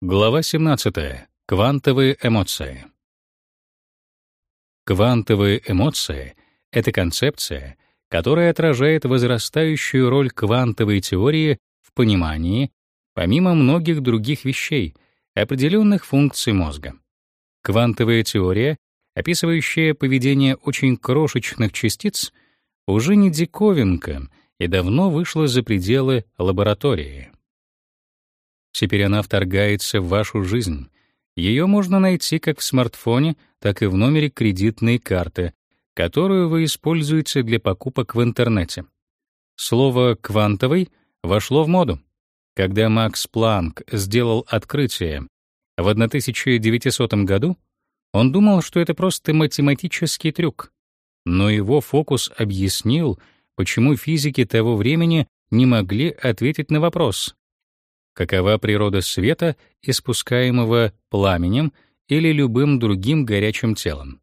Глава 17. Квантовые эмоции. Квантовые эмоции — это концепция, которая отражает возрастающую роль квантовой теории в понимании, помимо многих других вещей, определенных функций мозга. Квантовая теория, описывающая поведение очень крошечных частиц, уже не диковинка и давно вышла за пределы лаборатории. Теперь она вторгается в вашу жизнь. Ее можно найти как в смартфоне, так и в номере кредитной карты, которую вы используете для покупок в интернете. Слово «квантовый» вошло в моду. Когда Макс Планк сделал открытие в 1900 году, он думал, что это просто математический трюк. Но его фокус объяснил, почему физики того времени не могли ответить на вопрос, какова природа света, испускаемого пламенем или любым другим горячим телом.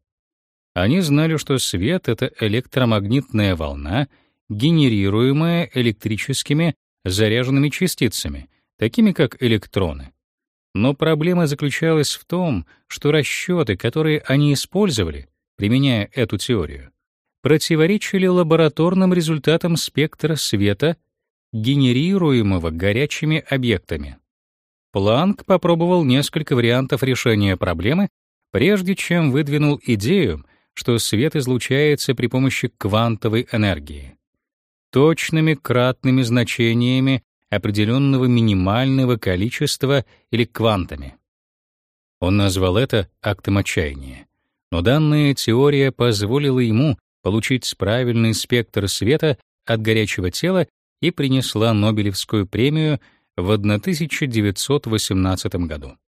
Они знали, что свет — это электромагнитная волна, генерируемая электрическими заряженными частицами, такими как электроны. Но проблема заключалась в том, что расчеты, которые они использовали, применяя эту теорию, противоречили лабораторным результатам спектра света генерируемого горячими объектами. Планк попробовал несколько вариантов решения проблемы, прежде чем выдвинул идею, что свет излучается при помощи квантовой энергии. Точными кратными значениями определенного минимального количества или квантами. Он назвал это актом отчаяния. Но данная теория позволила ему получить правильный спектр света от горячего тела и принесла Нобелевскую премию в 1918 году.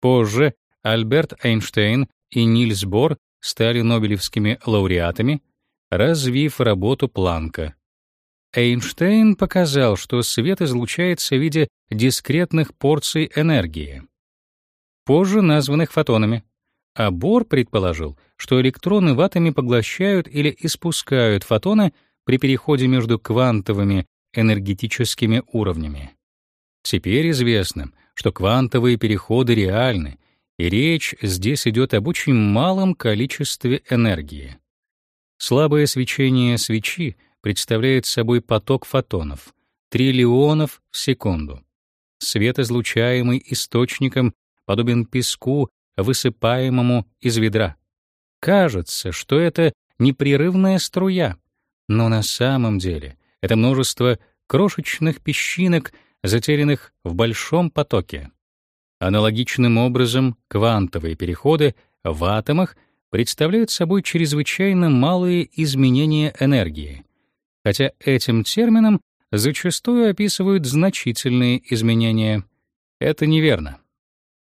Позже Альберт Эйнштейн и Нильс Бор стали Нобелевскими лауреатами, развив работу Планка. Эйнштейн показал, что свет излучается в виде дискретных порций энергии, позже названных фотонами, а Бор предположил, что электроны в атоме поглощают или испускают фотоны — при переходе между квантовыми энергетическими уровнями. Теперь известно, что квантовые переходы реальны, и речь здесь идет об очень малом количестве энергии. Слабое свечение свечи представляет собой поток фотонов, триллионов в секунду. Свет, излучаемый источником, подобен песку, высыпаемому из ведра. Кажется, что это непрерывная струя, но на самом деле это множество крошечных песчинок, затерянных в большом потоке. Аналогичным образом квантовые переходы в атомах представляют собой чрезвычайно малые изменения энергии, хотя этим термином зачастую описывают значительные изменения. Это неверно.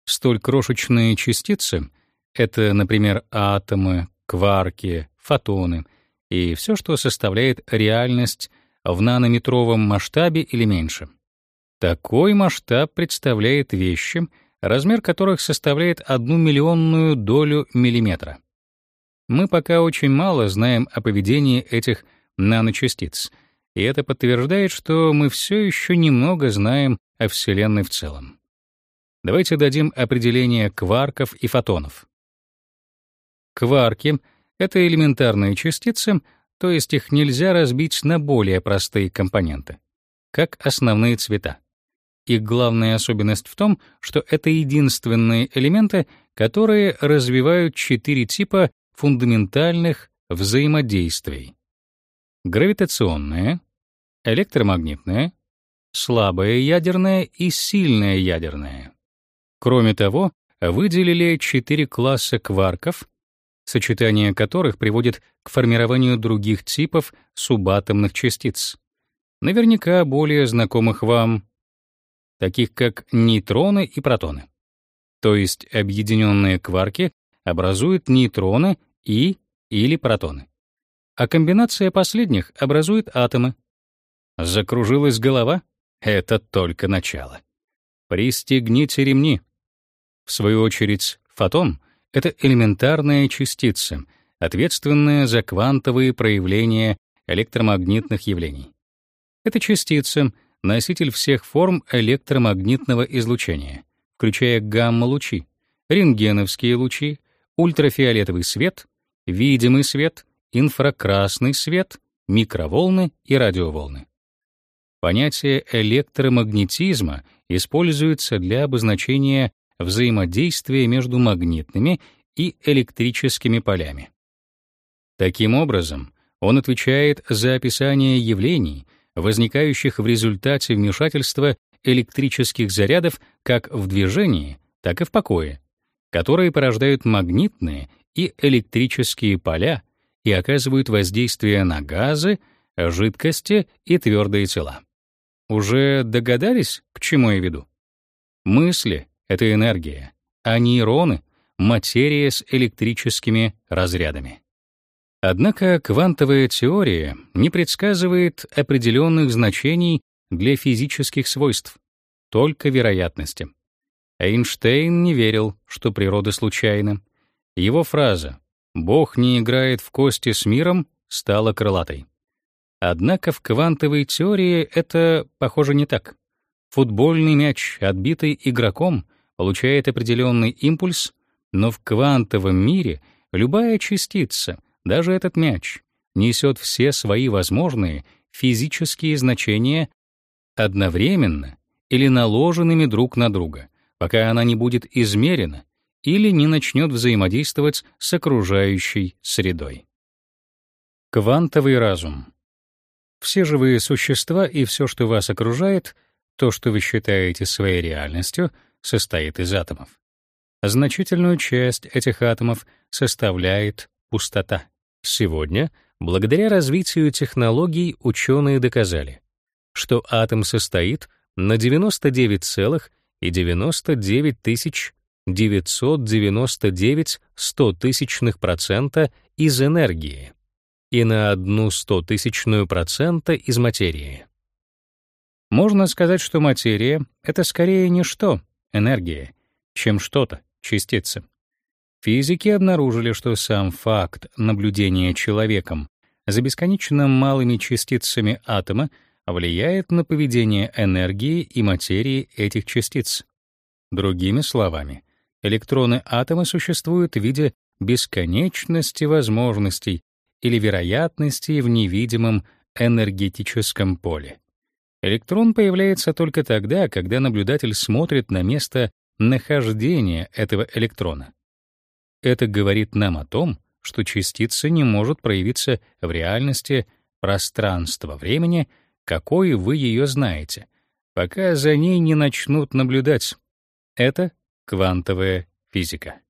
Столь крошечные частицы — это, например, атомы, кварки, фотоны — и все, что составляет реальность в нанометровом масштабе или меньше. Такой масштаб представляет вещи, размер которых составляет одну миллионную долю миллиметра. Мы пока очень мало знаем о поведении этих наночастиц, и это подтверждает, что мы все еще немного знаем о Вселенной в целом. Давайте дадим определение кварков и фотонов. Кварки — это элементарные частицы, то есть их нельзя разбить на более простые компоненты, как основные цвета. Их главная особенность в том, что это единственные элементы, которые развивают четыре типа фундаментальных взаимодействий. Гравитационное, электромагнитное, слабое ядерное и сильное ядерное. Кроме того, выделили четыре класса кварков, сочетание которых приводит к формированию других типов субатомных частиц, наверняка более знакомых вам, таких как нейтроны и протоны. То есть объединенные кварки образуют нейтроны и или протоны. А комбинация последних образует атомы. Закружилась голова? Это только начало. Пристегните ремни. В свою очередь, фотон это элементарная частица, ответственная за квантовые проявления электромагнитных явлений. Эта частица — носитель всех форм электромагнитного излучения, включая гамма-лучи, рентгеновские лучи, ультрафиолетовый свет, видимый свет, инфракрасный свет, микроволны и радиоволны. Понятие электромагнетизма используется для обозначения взаимодействия между магнитными и электрическими полями. Таким образом, он отвечает за описание явлений, возникающих в результате вмешательства электрических зарядов как в движении, так и в покое, которые порождают магнитные и электрические поля и оказывают воздействие на газы, жидкости и твердые тела. Уже догадались, к чему я веду? Мысли — это энергия, а нейроны — материя с электрическими разрядами. Однако квантовая теория не предсказывает определенных значений для физических свойств, только вероятности. Эйнштейн не верил, что природа случайна. Его фраза «Бог не играет в кости с миром» стала крылатой. Однако в квантовой теории это, похоже, не так. Футбольный мяч, отбитый игроком, получает определенный импульс, но в квантовом мире любая частица, даже этот мяч, несет все свои возможные физические значения одновременно или наложенными друг на друга, пока она не будет измерена или не начнет взаимодействовать с окружающей средой. Квантовый разум — все живые существа и все, что вас окружает, то, что вы считаете своей реальностью, состоит из атомов. Значительную часть этих атомов составляет пустота. Сегодня, благодаря развитию технологий, ученые доказали, что атом состоит на 99,99 тысяч 999 стотысячных процента из энергии, и на одну стотысячную процента из материи. Можно сказать, что материя — это скорее не энергия, чем что-то, частица. Физики обнаружили, что сам факт наблюдения человеком за бесконечно малыми частицами атома влияет на поведение энергии и материи этих частиц. Другими словами, электроны атома существуют в виде бесконечности возможностей, или вероятности в невидимом энергетическом поле. Электрон появляется только тогда, когда наблюдатель смотрит на место нахождения этого электрона. Это говорит нам о том, что частица не может проявиться в реальности пространства-времени, какой вы ее знаете, пока за ней не начнут наблюдать. Это квантовая физика.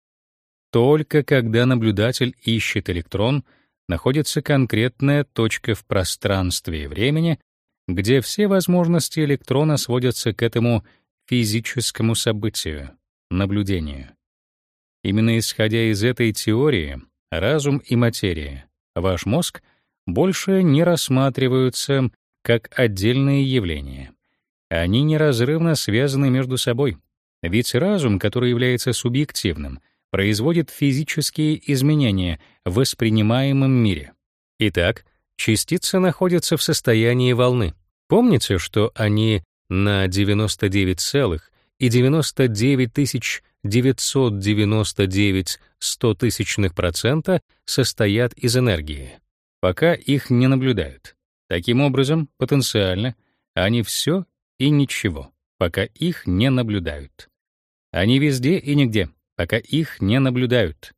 Только когда наблюдатель ищет электрон — находится конкретная точка в пространстве и времени, где все возможности электрона сводятся к этому физическому событию — наблюдению. Именно исходя из этой теории, разум и материя, ваш мозг, больше не рассматриваются как отдельные явления. Они неразрывно связаны между собой. Ведь разум, который является субъективным, производит физические изменения в воспринимаемом мире. Итак, частицы находятся в состоянии волны. Помните, что они на 99,99 999 стотысячных процента состоят из энергии, пока их не наблюдают. Таким образом, потенциально, они все и ничего, пока их не наблюдают. Они везде и нигде пока их не наблюдают.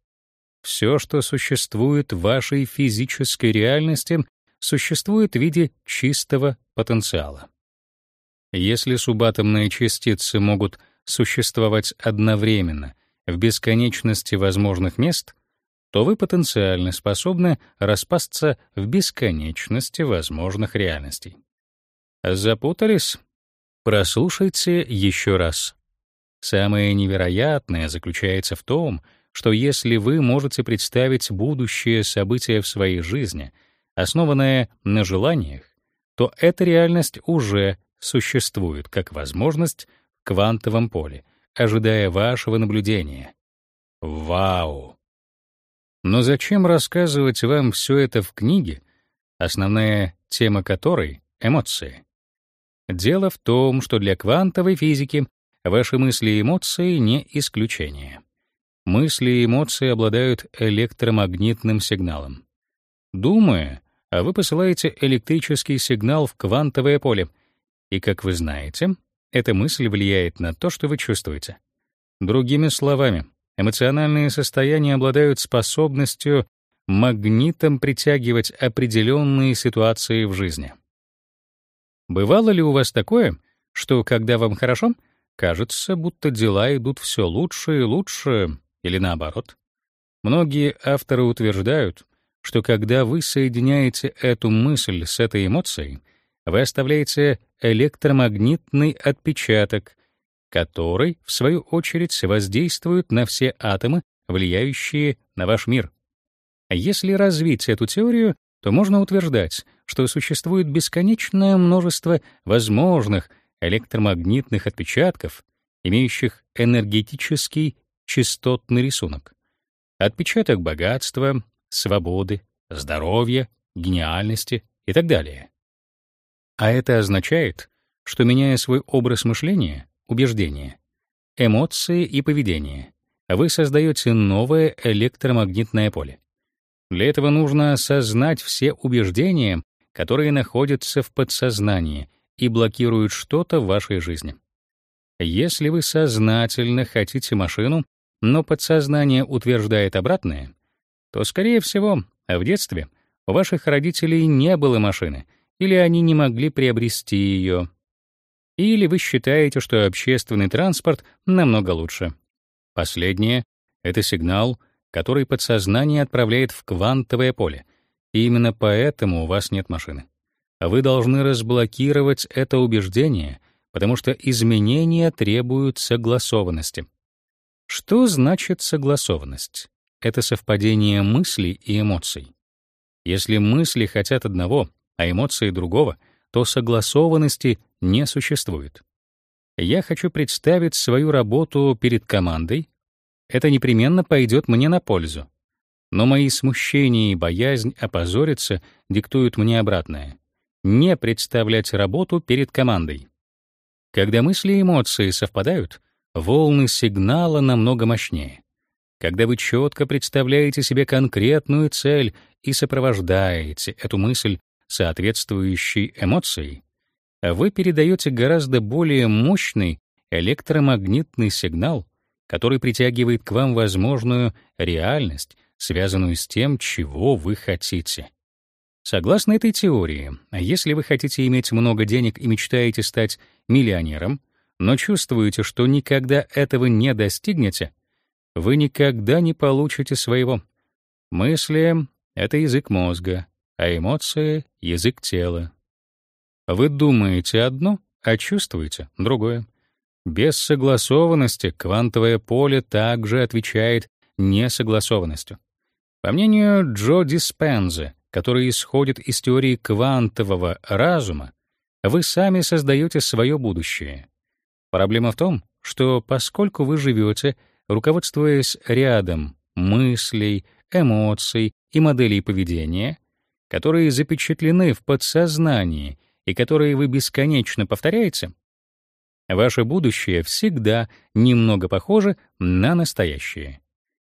Все, что существует в вашей физической реальности, существует в виде чистого потенциала. Если субатомные частицы могут существовать одновременно в бесконечности возможных мест, то вы потенциально способны распасться в бесконечности возможных реальностей. Запутались? Прослушайте еще раз. Самое невероятное заключается в том, что если вы можете представить будущее событие в своей жизни, основанное на желаниях, то эта реальность уже существует как возможность в квантовом поле, ожидая вашего наблюдения. Вау! Но зачем рассказывать вам все это в книге, основная тема которой — эмоции? Дело в том, что для квантовой физики ваши мысли и эмоции не исключение. Мысли и эмоции обладают электромагнитным сигналом. Думая, а вы посылаете электрический сигнал в квантовое поле, и, как вы знаете, эта мысль влияет на то, что вы чувствуете. Другими словами, эмоциональные состояния обладают способностью магнитом притягивать определенные ситуации в жизни. Бывало ли у вас такое, что когда вам хорошо, кажется, будто дела идут все лучше и лучше, или наоборот? Многие авторы утверждают, что когда вы соединяете эту мысль с этой эмоцией, вы оставляете электромагнитный отпечаток, который, в свою очередь, воздействует на все атомы, влияющие на ваш мир. Если развить эту теорию, то можно утверждать, что существует бесконечное множество возможных электромагнитных отпечатков, имеющих энергетический частотный рисунок. Отпечаток богатства, свободы, здоровья, гениальности и так далее. А это означает, что меняя свой образ мышления, убеждения, эмоции и поведение, вы создаете новое электромагнитное поле. Для этого нужно осознать все убеждения, которые находятся в подсознании и блокируют что-то в вашей жизни. Если вы сознательно хотите машину, но подсознание утверждает обратное, то, скорее всего, в детстве у ваших родителей не было машины, или они не могли приобрести ее. Или вы считаете, что общественный транспорт намного лучше. Последнее — это сигнал, который подсознание отправляет в квантовое поле, и именно поэтому у вас нет машины. Вы должны разблокировать это убеждение, потому что изменения требуют согласованности. Что значит согласованность? это совпадение мыслей и эмоций. Если мысли хотят одного, а эмоции другого, то согласованности не существует. Я хочу представить свою работу перед командой. Это непременно пойдет мне на пользу. Но мои смущения и боязнь опозориться диктуют мне обратное — не представлять работу перед командой. Когда мысли и эмоции совпадают, волны сигнала намного мощнее когда вы четко представляете себе конкретную цель и сопровождаете эту мысль соответствующей эмоцией, вы передаете гораздо более мощный электромагнитный сигнал, который притягивает к вам возможную реальность, связанную с тем, чего вы хотите. Согласно этой теории, если вы хотите иметь много денег и мечтаете стать миллионером, но чувствуете, что никогда этого не достигнете, вы никогда не получите своего. Мысли — это язык мозга, а эмоции — язык тела. Вы думаете одно, а чувствуете другое. Без согласованности квантовое поле также отвечает несогласованностью. По мнению Джо Диспенза, который исходит из теории квантового разума, вы сами создаете свое будущее. Проблема в том, что поскольку вы живете руководствуясь рядом мыслей, эмоций и моделей поведения, которые запечатлены в подсознании и которые вы бесконечно повторяете, ваше будущее всегда немного похоже на настоящее.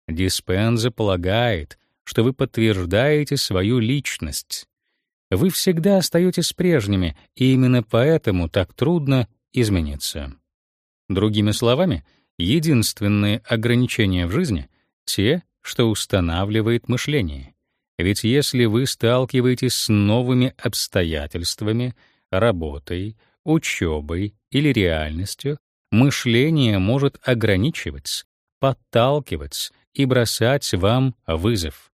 Диспенза полагает, что вы подтверждаете свою личность. Вы всегда остаетесь прежними, и именно поэтому так трудно измениться. Другими словами, Единственные ограничения в жизни — те, что устанавливает мышление. Ведь если вы сталкиваетесь с новыми обстоятельствами, работой, учебой или реальностью, мышление может ограничивать, подталкивать и бросать вам вызов.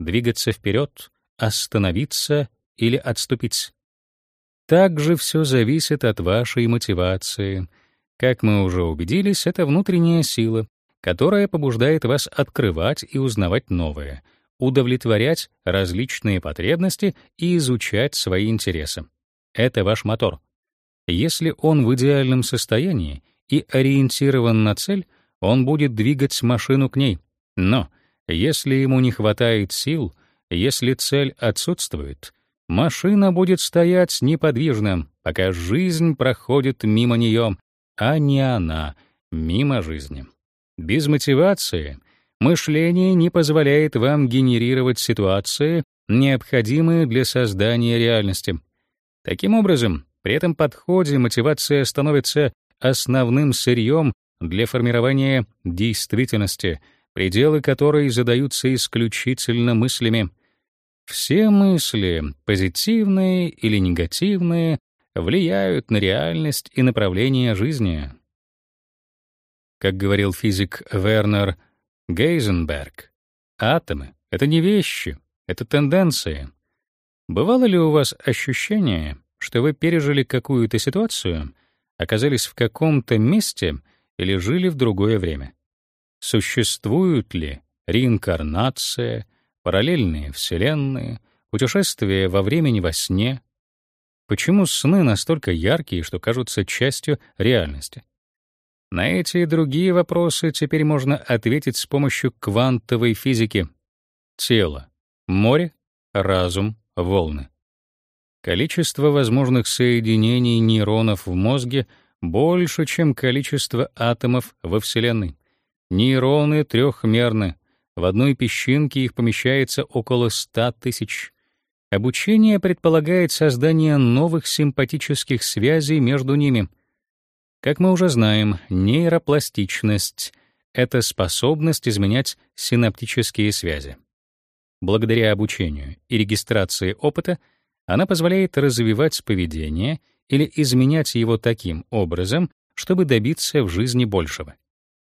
Двигаться вперед, остановиться или отступить. Также все зависит от вашей мотивации — как мы уже убедились, это внутренняя сила, которая побуждает вас открывать и узнавать новое, удовлетворять различные потребности и изучать свои интересы. Это ваш мотор. Если он в идеальном состоянии и ориентирован на цель, он будет двигать машину к ней. Но если ему не хватает сил, если цель отсутствует, машина будет стоять неподвижно, пока жизнь проходит мимо нее, а не она, мимо жизни. Без мотивации мышление не позволяет вам генерировать ситуации, необходимые для создания реальности. Таким образом, при этом подходе мотивация становится основным сырьем для формирования действительности, пределы которой задаются исключительно мыслями. Все мысли, позитивные или негативные, влияют на реальность и направление жизни. Как говорил физик Вернер Гейзенберг, атомы — это не вещи, это тенденции. Бывало ли у вас ощущение, что вы пережили какую-то ситуацию, оказались в каком-то месте или жили в другое время? Существуют ли реинкарнация, параллельные вселенные, путешествия во времени во сне? Почему сны настолько яркие, что кажутся частью реальности? На эти и другие вопросы теперь можно ответить с помощью квантовой физики. Тело, море, разум, волны. Количество возможных соединений нейронов в мозге больше, чем количество атомов во Вселенной. Нейроны трехмерны. В одной песчинке их помещается около 100 тысяч. Обучение предполагает создание новых симпатических связей между ними. Как мы уже знаем, нейропластичность — это способность изменять синаптические связи. Благодаря обучению и регистрации опыта она позволяет развивать поведение или изменять его таким образом, чтобы добиться в жизни большего.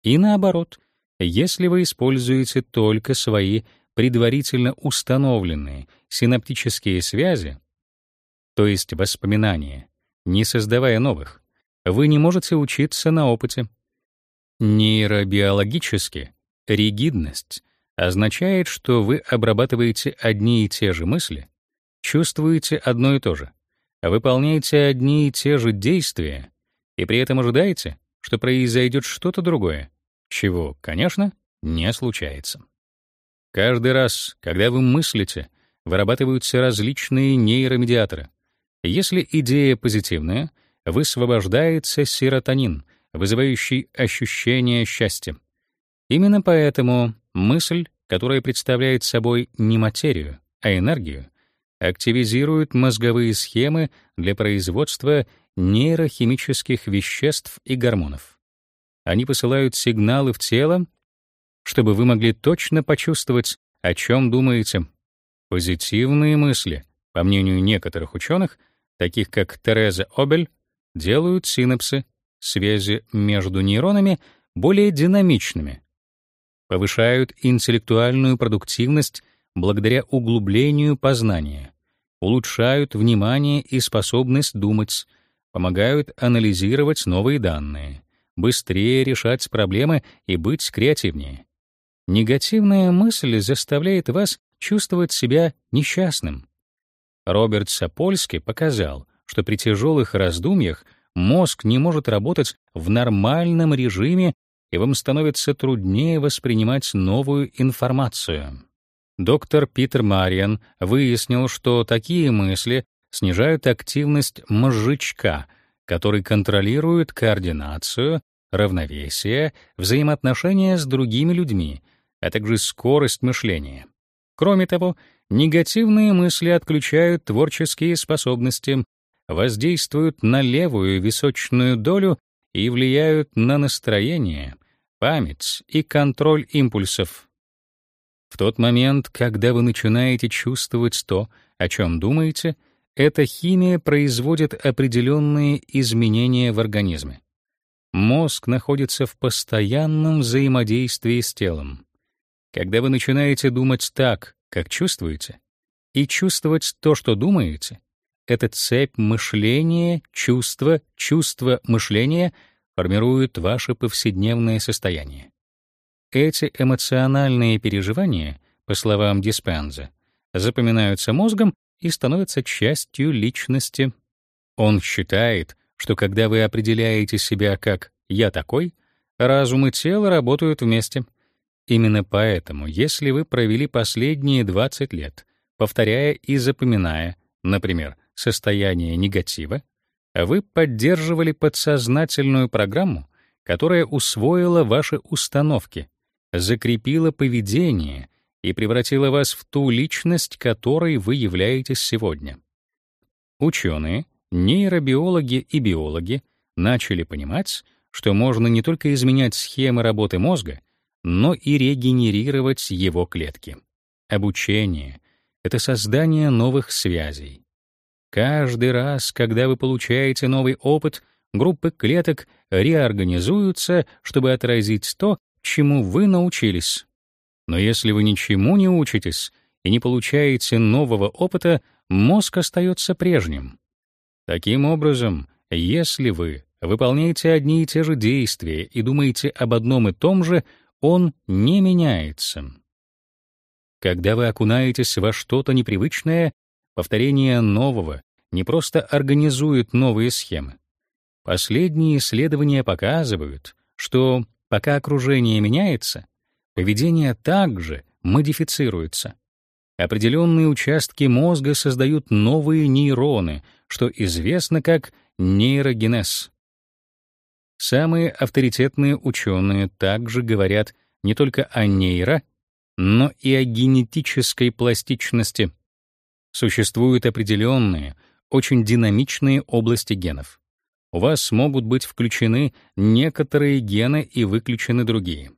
И наоборот, если вы используете только свои предварительно установленные синаптические связи, то есть воспоминания, не создавая новых, вы не можете учиться на опыте. Нейробиологически ригидность означает, что вы обрабатываете одни и те же мысли, чувствуете одно и то же, выполняете одни и те же действия и при этом ожидаете, что произойдет что-то другое, чего, конечно, не случается. Каждый раз, когда вы мыслите, вырабатываются различные нейромедиаторы. Если идея позитивная, высвобождается серотонин, вызывающий ощущение счастья. Именно поэтому мысль, которая представляет собой не материю, а энергию, активизирует мозговые схемы для производства нейрохимических веществ и гормонов. Они посылают сигналы в тело, чтобы вы могли точно почувствовать, о чем думаете. Позитивные мысли, по мнению некоторых ученых, таких как Тереза Обель, делают синапсы, связи между нейронами, более динамичными, повышают интеллектуальную продуктивность благодаря углублению познания, улучшают внимание и способность думать, помогают анализировать новые данные, быстрее решать проблемы и быть креативнее. Негативная мысль заставляет вас чувствовать себя несчастным. Роберт Сапольский показал, что при тяжелых раздумьях мозг не может работать в нормальном режиме, и вам становится труднее воспринимать новую информацию. Доктор Питер Мариан выяснил, что такие мысли снижают активность мозжечка, который контролирует координацию, равновесие, взаимоотношения с другими людьми — а также скорость мышления. Кроме того, негативные мысли отключают творческие способности, воздействуют на левую височную долю и влияют на настроение, память и контроль импульсов. В тот момент, когда вы начинаете чувствовать то, о чем думаете, эта химия производит определенные изменения в организме. Мозг находится в постоянном взаимодействии с телом. Когда вы начинаете думать так, как чувствуете, и чувствовать то, что думаете, эта цепь мышления, чувства, чувства, мышления формирует ваше повседневное состояние. Эти эмоциональные переживания, по словам Диспенза, запоминаются мозгом и становятся частью личности. Он считает, что когда вы определяете себя как «я такой», разум и тело работают вместе. Именно поэтому, если вы провели последние 20 лет, повторяя и запоминая, например, состояние негатива, Вы поддерживали подсознательную программу, которая усвоила ваши установки, закрепила поведение и превратила вас в ту личность, которой вы являетесь сегодня. Ученые, нейробиологи и биологи начали понимать, что можно не только изменять схемы работы мозга, но и регенерировать его клетки. Обучение — это создание новых связей. Каждый раз, когда вы получаете новый опыт, группы клеток реорганизуются, чтобы отразить то, чему вы научились. Но если вы ничему не учитесь и не получаете нового опыта, мозг остается прежним. Таким образом, если вы выполняете одни и те же действия и думаете об одном и том же, он не меняется. Когда вы окунаетесь во что-то непривычное, повторение нового не просто организует новые схемы. Последние исследования показывают, что пока окружение меняется, поведение также модифицируется. Определенные участки мозга создают новые нейроны, что известно как нейрогенез. Самые авторитетные ученые также говорят не только о нейро, но и о генетической пластичности. Существуют определенные, очень динамичные области генов. У вас могут быть включены некоторые гены и выключены другие.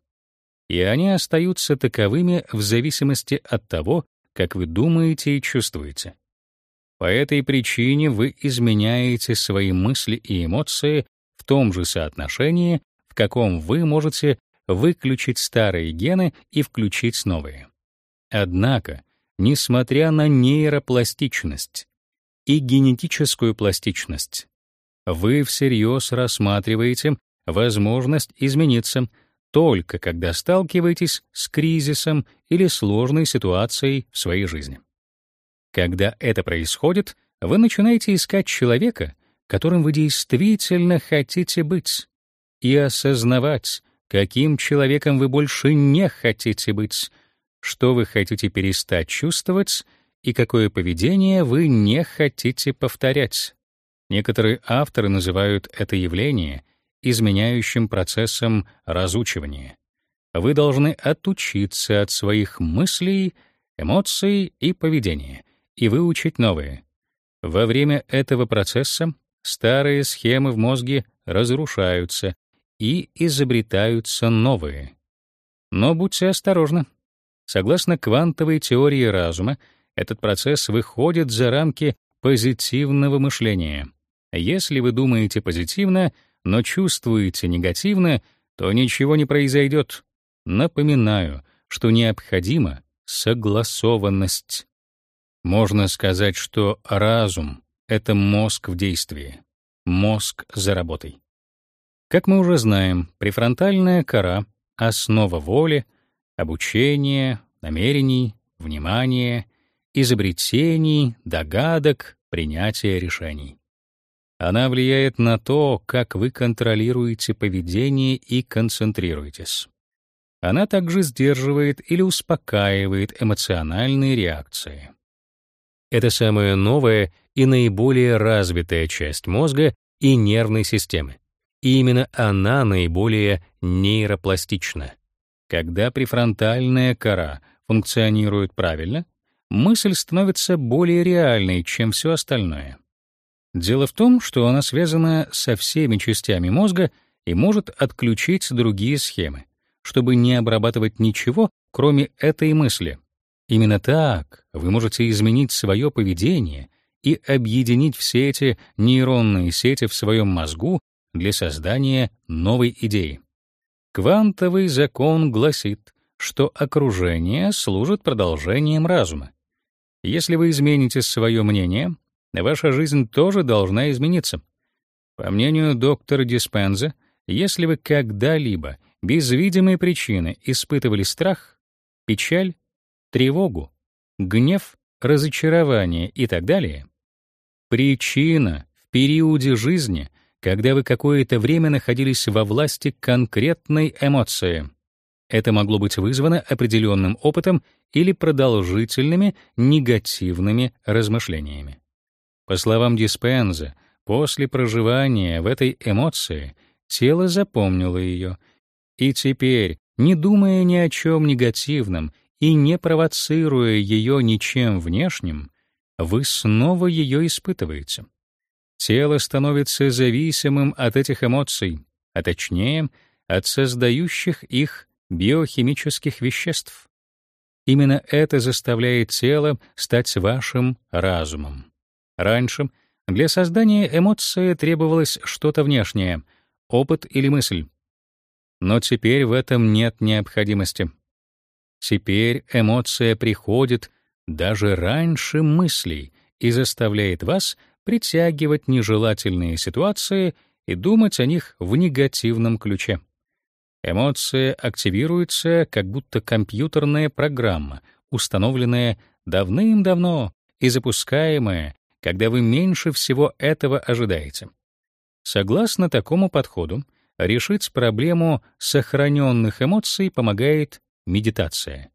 И они остаются таковыми в зависимости от того, как вы думаете и чувствуете. По этой причине вы изменяете свои мысли и эмоции том же соотношении, в каком вы можете выключить старые гены и включить новые. Однако, несмотря на нейропластичность и генетическую пластичность, вы всерьез рассматриваете возможность измениться — только когда сталкиваетесь с кризисом или сложной ситуацией в своей жизни. Когда это происходит, вы начинаете искать человека, которым вы действительно хотите быть, и осознавать, каким человеком вы больше не хотите быть, что вы хотите перестать чувствовать и какое поведение вы не хотите повторять. Некоторые авторы называют это явление — изменяющим процессом разучивания. Вы должны отучиться от своих мыслей, эмоций и поведения и выучить новые. Во время этого процесса старые схемы в мозге разрушаются и изобретаются новые. Но будьте осторожны. Согласно квантовой теории разума, этот процесс выходит за рамки позитивного мышления. Если вы думаете позитивно, но чувствуете негативно, то ничего не произойдет. Напоминаю, что необходима согласованность. Можно сказать, что разум — это мозг в действии, мозг за работой. Как мы уже знаем, префронтальная кора — основа воли, обучения, намерений, внимания, изобретений, догадок, принятия решений. Она влияет на то, как вы контролируете поведение и концентрируетесь. Она также сдерживает или успокаивает эмоциональные реакции. Это самая новая и наиболее развитая часть мозга и нервной системы. И именно она наиболее нейропластична. Когда префронтальная кора функционирует правильно, мысль становится более реальной, чем все остальное. Дело в том, что она связана со всеми частями мозга и может отключить другие схемы, чтобы не обрабатывать ничего, кроме этой мысли. Именно так вы можете изменить свое поведение и объединить все эти нейронные сети в своем мозгу для создания новой идеи. Квантовый закон гласит, что окружение служит продолжением разума. Если вы измените свое мнение, ваша жизнь тоже должна измениться. По мнению доктора Диспенза, если вы когда-либо без видимой причины испытывали страх, печаль, тревогу, гнев, разочарование и так далее, причина в периоде жизни, когда вы какое-то время находились во власти конкретной эмоции. Это могло быть вызвано определенным опытом или продолжительными негативными размышлениями. По словам Диспенза, После проживания в этой эмоции тело запомнило ее, и теперь, не думая ни о чем негативном и не провоцируя ее ничем внешним, вы снова ее испытываете. Тело становится зависимым от этих эмоций, а точнее, от создающих их биохимических веществ. Именно это заставляет тело стать вашим разумом. Раньше для создания эмоции требовалось что-то внешнее — опыт или мысль. Но теперь в этом нет необходимости. Теперь эмоция приходит даже раньше мыслей и заставляет вас притягивать нежелательные ситуации и думать о них в негативном ключе. Эмоция активируется как будто компьютерная программа, установленная давным-давно и запускаемая, когда вы меньше всего этого ожидаете. Согласно такому подходу, решить проблему сохраненных эмоций помогает медитация.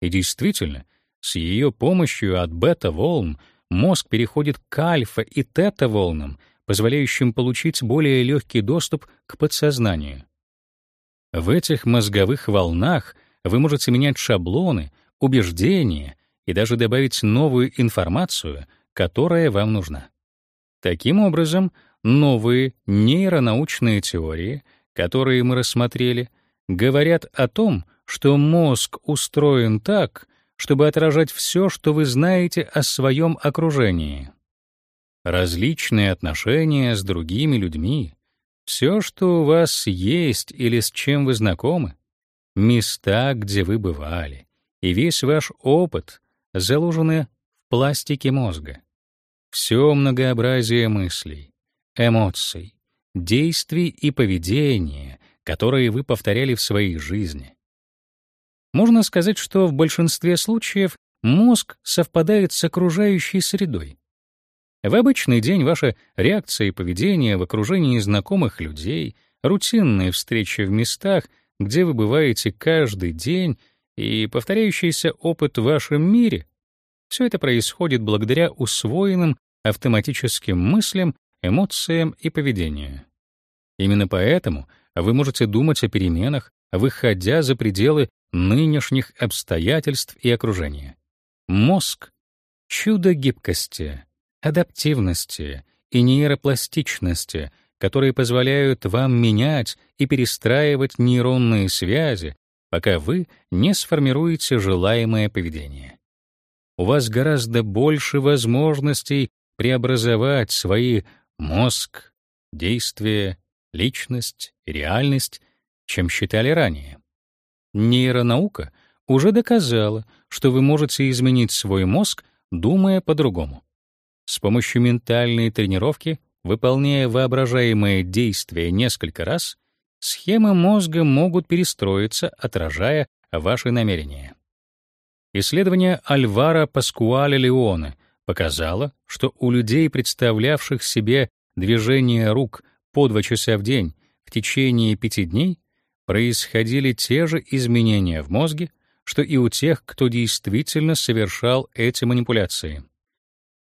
И действительно, с ее помощью от бета-волн мозг переходит к альфа и тета-волнам, позволяющим получить более легкий доступ к подсознанию. В этих мозговых волнах вы можете менять шаблоны, убеждения и даже добавить новую информацию, которая вам нужна. Таким образом, новые нейронаучные теории, которые мы рассмотрели, говорят о том, что мозг устроен так, чтобы отражать все, что вы знаете о своем окружении. Различные отношения с другими людьми, все, что у вас есть или с чем вы знакомы, места, где вы бывали, и весь ваш опыт заложены в пластике мозга. Все многообразие мыслей, эмоций, действий и поведения, которые вы повторяли в своей жизни, можно сказать, что в большинстве случаев мозг совпадает с окружающей средой. В обычный день ваша реакция и поведение в окружении знакомых людей, рутинные встречи в местах, где вы бываете каждый день, и повторяющийся опыт в вашем мире — все это происходит благодаря усвоенным автоматическим мыслям, эмоциям и поведению. Именно поэтому вы можете думать о переменах, выходя за пределы нынешних обстоятельств и окружения. Мозг — чудо гибкости, адаптивности и нейропластичности, которые позволяют вам менять и перестраивать нейронные связи, пока вы не сформируете желаемое поведение. У вас гораздо больше возможностей преобразовать свои мозг, действия, личность реальность, чем считали ранее. Нейронаука уже доказала, что вы можете изменить свой мозг, думая по-другому. С помощью ментальной тренировки, выполняя воображаемые действия несколько раз, схемы мозга могут перестроиться, отражая ваши намерения. Исследование Альвара Паскуаля Леоне показало, что у людей, представлявших себе движение рук по два часа в день в течение пяти дней, происходили те же изменения в мозге, что и у тех, кто действительно совершал эти манипуляции.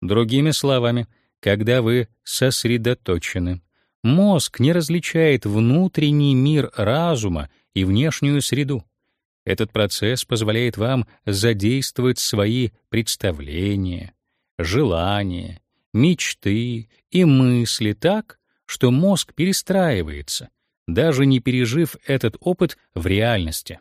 Другими словами, когда вы сосредоточены, мозг не различает внутренний мир разума и внешнюю среду. Этот процесс позволяет вам задействовать свои представления, желания, мечты и мысли так, что мозг перестраивается — даже не пережив этот опыт в реальности.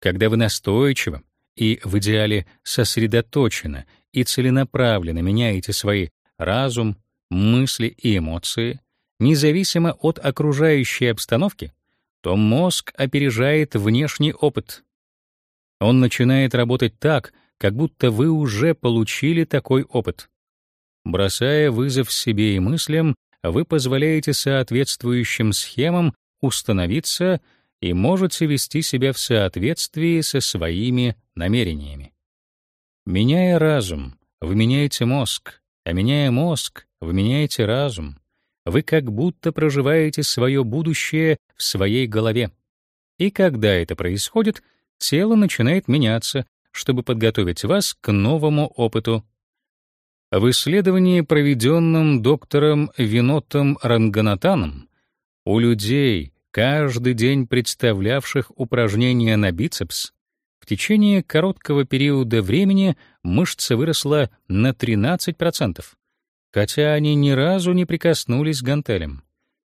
Когда вы настойчиво и в идеале сосредоточенно и целенаправленно меняете свои разум, мысли и эмоции, независимо от окружающей обстановки, то мозг опережает внешний опыт. Он начинает работать так, как будто вы уже получили такой опыт. Бросая вызов себе и мыслям, вы позволяете соответствующим схемам установиться и можете вести себя в соответствии со своими намерениями. Меняя разум, вы меняете мозг, а меняя мозг, вы меняете разум. Вы как будто проживаете свое будущее в своей голове. И когда это происходит, тело начинает меняться, чтобы подготовить вас к новому опыту В исследовании, проведенном доктором Винотом Ранганатаном, у людей, каждый день представлявших упражнения на бицепс, в течение короткого периода времени мышца выросла на 13%, хотя они ни разу не прикоснулись к гантелям.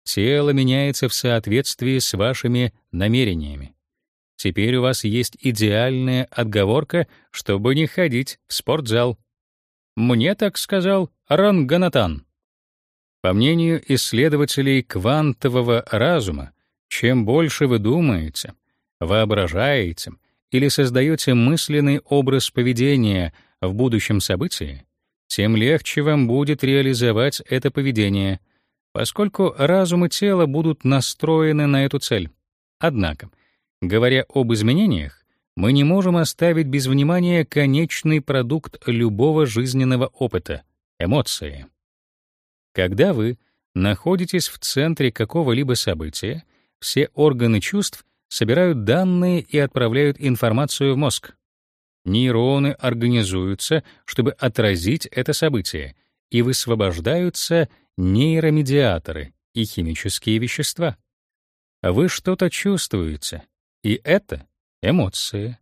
Тело меняется в соответствии с вашими намерениями. Теперь у вас есть идеальная отговорка, чтобы не ходить в спортзал. Мне так сказал Ранганатан. По мнению исследователей квантового разума, чем больше вы думаете, воображаете или создаете мысленный образ поведения в будущем событии, тем легче вам будет реализовать это поведение, поскольку разум и тело будут настроены на эту цель. Однако, говоря об изменениях, мы не можем оставить без внимания конечный продукт любого жизненного опыта — эмоции. Когда вы находитесь в центре какого-либо события, все органы чувств собирают данные и отправляют информацию в мозг. Нейроны организуются, чтобы отразить это событие, и высвобождаются нейромедиаторы и химические вещества. Вы что-то чувствуете, и это Эмоции.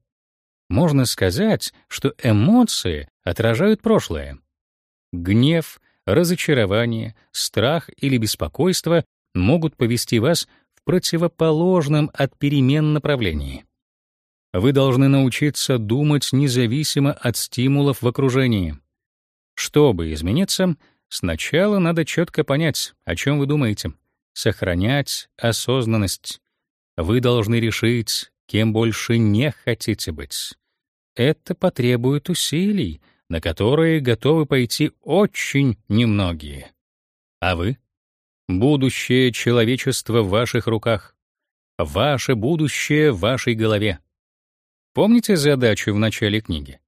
Можно сказать, что эмоции отражают прошлое. Гнев, разочарование, страх или беспокойство могут повести вас в противоположном от перемен направлении. Вы должны научиться думать независимо от стимулов в окружении. Чтобы измениться, сначала надо четко понять, о чем вы думаете, сохранять осознанность. Вы должны решить, кем больше не хотите быть. Это потребует усилий, на которые готовы пойти очень немногие. А вы? Будущее человечества в ваших руках. Ваше будущее в вашей голове. Помните задачу в начале книги?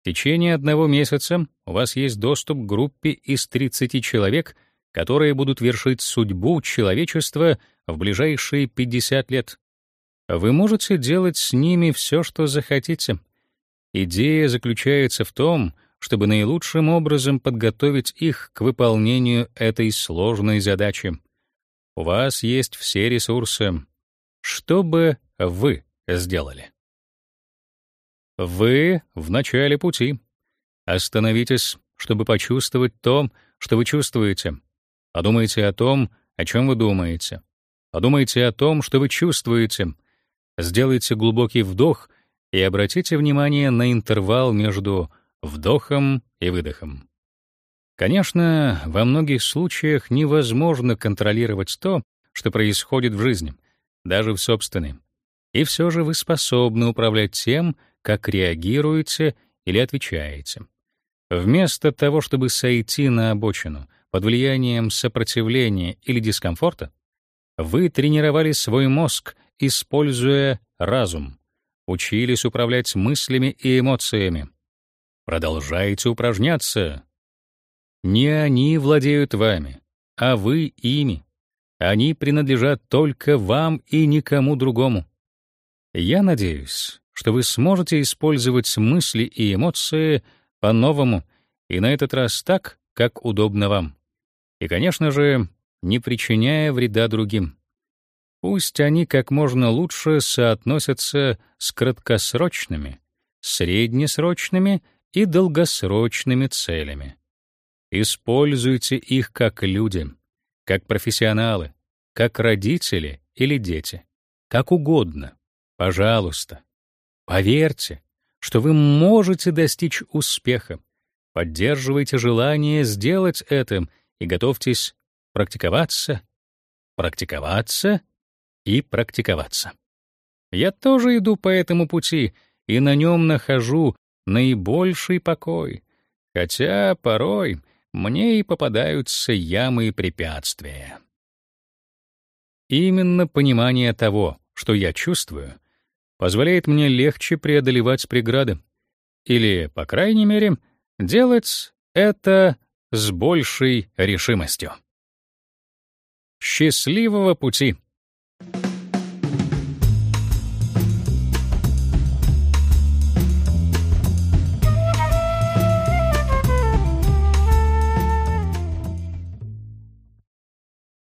В течение одного месяца у вас есть доступ к группе из 30 человек, которые будут вершить судьбу человечества в ближайшие 50 лет. Вы можете делать с ними все, что захотите. Идея заключается в том, чтобы наилучшим образом подготовить их к выполнению этой сложной задачи. У вас есть все ресурсы. Что бы вы сделали? Вы в начале пути. Остановитесь, чтобы почувствовать то, что вы чувствуете. Подумайте о том, о чем вы думаете. Подумайте о том, что вы чувствуете — Сделайте глубокий вдох и обратите внимание на интервал между вдохом и выдохом. Конечно, во многих случаях невозможно контролировать то, что происходит в жизни, даже в собственной. И все же вы способны управлять тем, как реагируете или отвечаете. Вместо того, чтобы сойти на обочину под влиянием сопротивления или дискомфорта, вы тренировали свой мозг используя разум. Учились управлять мыслями и эмоциями. Продолжайте упражняться. Не они владеют вами, а вы ими. Они принадлежат только вам и никому другому. Я надеюсь, что вы сможете использовать мысли и эмоции по-новому и на этот раз так, как удобно вам. И, конечно же, не причиняя вреда другим. Пусть они как можно лучше соотносятся с краткосрочными, среднесрочными и долгосрочными целями. Используйте их как люди, как профессионалы, как родители или дети, как угодно. Пожалуйста, поверьте, что вы можете достичь успеха. Поддерживайте желание сделать это и готовьтесь практиковаться, практиковаться и практиковаться. Я тоже иду по этому пути и на нем нахожу наибольший покой, хотя порой мне и попадаются ямы и препятствия. Именно понимание того, что я чувствую, позволяет мне легче преодолевать преграды, или, по крайней мере, делать это с большей решимостью. Счастливого пути!